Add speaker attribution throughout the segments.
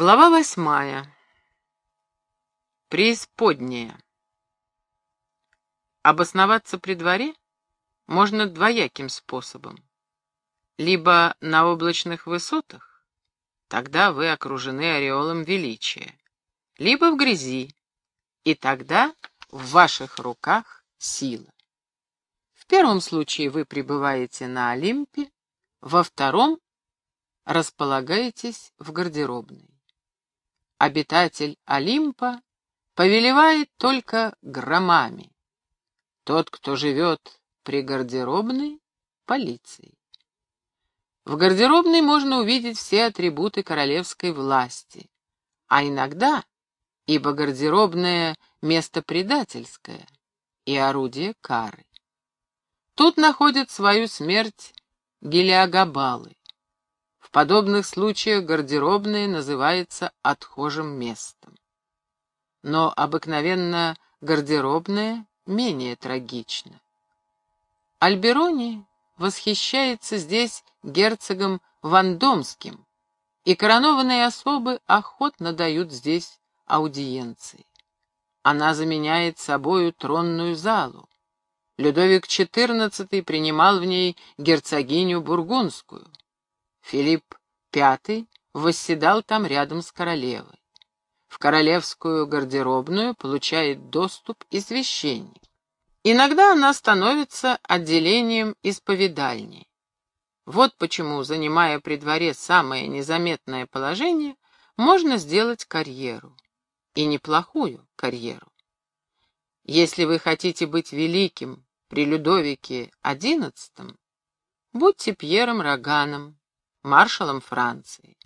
Speaker 1: Глава восьмая. Преисподняя. Обосноваться при дворе можно двояким способом. Либо на облачных высотах, тогда вы окружены ореолом величия, либо в грязи, и тогда в ваших руках сила. В первом случае вы пребываете на Олимпе, во втором располагаетесь в гардеробной обитатель Олимпа повелевает только громами. Тот, кто живет при гардеробной, — полицией. В гардеробной можно увидеть все атрибуты королевской власти, а иногда, ибо гардеробное — место предательское и орудие кары. Тут находят свою смерть гелиогабалы. В подобных случаях гардеробная называется отхожим местом. Но обыкновенно гардеробная менее трагична. Альберони восхищается здесь герцогом Вандомским, и коронованные особы охотно дают здесь аудиенции. Она заменяет собою тронную залу. Людовик XIV принимал в ней герцогиню Бургундскую. Филипп V восседал там рядом с королевой. В королевскую гардеробную получает доступ и священник. Иногда она становится отделением исповедальни. Вот почему, занимая при дворе самое незаметное положение, можно сделать карьеру. И неплохую карьеру. Если вы хотите быть великим при Людовике XI, будьте Пьером Роганом, маршалом Франции.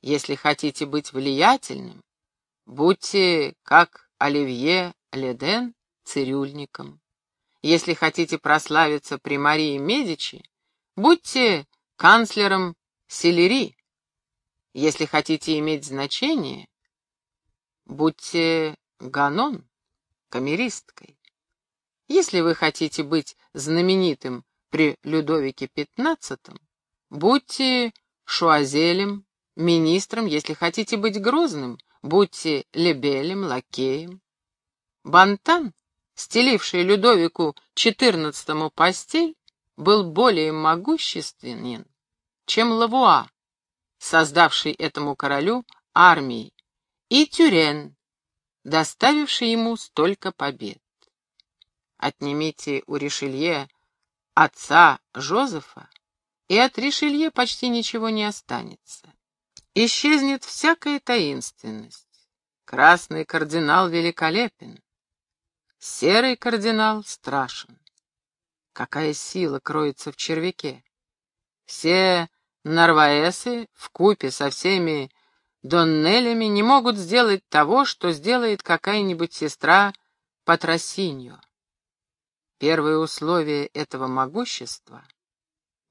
Speaker 1: Если хотите быть влиятельным, будьте, как Оливье Леден, цирюльником. Если хотите прославиться при Марии Медичи, будьте канцлером Селери. Если хотите иметь значение, будьте Ганон, камеристкой. Если вы хотите быть знаменитым при Людовике XV, Будьте шуазелем, министром, если хотите быть грозным, будьте лебелем, лакеем. Бантан, стеливший Людовику XIV постель, был более могущественен, чем Лавуа, создавший этому королю армии, и Тюрен, доставивший ему столько побед. Отнимите у Ришелье отца Жозефа, и от Ришелье почти ничего не останется. Исчезнет всякая таинственность. Красный кардинал великолепен, серый кардинал страшен. Какая сила кроется в червяке! Все нарваесы в купе со всеми Доннелями не могут сделать того, что сделает какая-нибудь сестра Патросиньо. Первое условие этого могущества —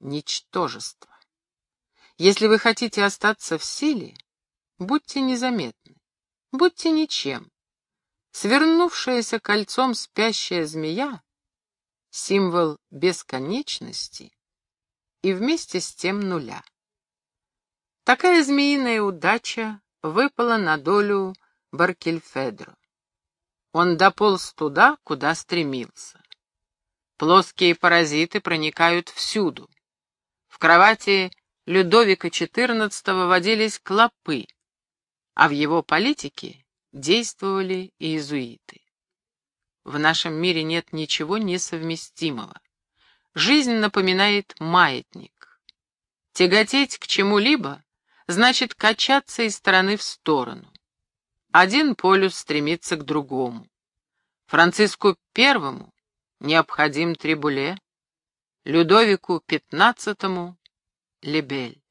Speaker 1: ничтожество. Если вы хотите остаться в силе, будьте незаметны, будьте ничем. Свернувшаяся кольцом спящая змея — символ бесконечности и вместе с тем нуля. Такая змеиная удача выпала на долю Баркельфедро. Он дополз туда, куда стремился. Плоские паразиты проникают всюду кровати Людовика XIV водились клопы, а в его политике действовали иезуиты. В нашем мире нет ничего несовместимого. Жизнь напоминает маятник. Тяготеть к чему-либо значит качаться из стороны в сторону. Один полюс стремится к другому. Франциску Первому необходим трибуле, Людовику XV — Лебель.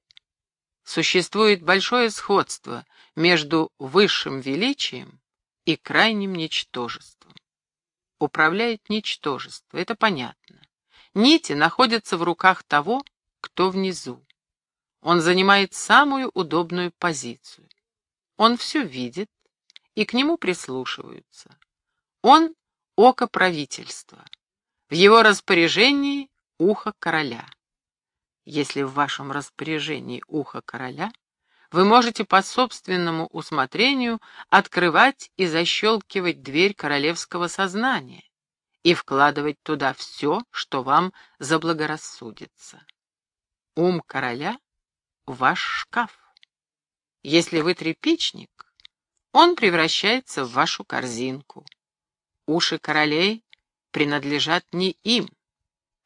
Speaker 1: Существует большое сходство между высшим величием и крайним ничтожеством. Управляет ничтожество, это понятно. Нити находятся в руках того, кто внизу. Он занимает самую удобную позицию. Он все видит, и к нему прислушиваются. Он — око правительства. В его распоряжении ухо короля. Если в вашем распоряжении ухо короля, вы можете по собственному усмотрению открывать и защелкивать дверь королевского сознания и вкладывать туда все, что вам заблагорассудится. Ум короля — ваш шкаф. Если вы тряпичник, он превращается в вашу корзинку. Уши королей принадлежат не им.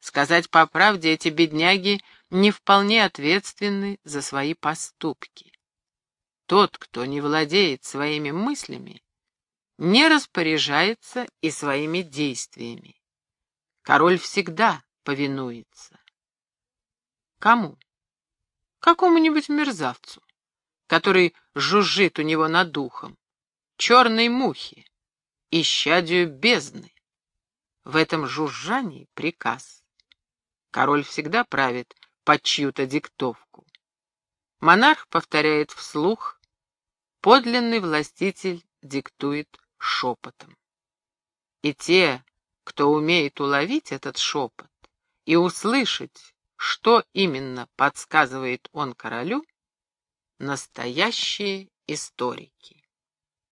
Speaker 1: Сказать по правде, эти бедняги не вполне ответственны за свои поступки. Тот, кто не владеет своими мыслями, не распоряжается и своими действиями. Король всегда повинуется. Кому? Какому-нибудь мерзавцу, который жужжит у него над духом, черной мухе, исчадию бездны. В этом жужжании приказ. Король всегда правит под чью-то диктовку. Монарх повторяет вслух, подлинный властитель диктует шепотом. И те, кто умеет уловить этот шепот и услышать, что именно подсказывает он королю, настоящие историки.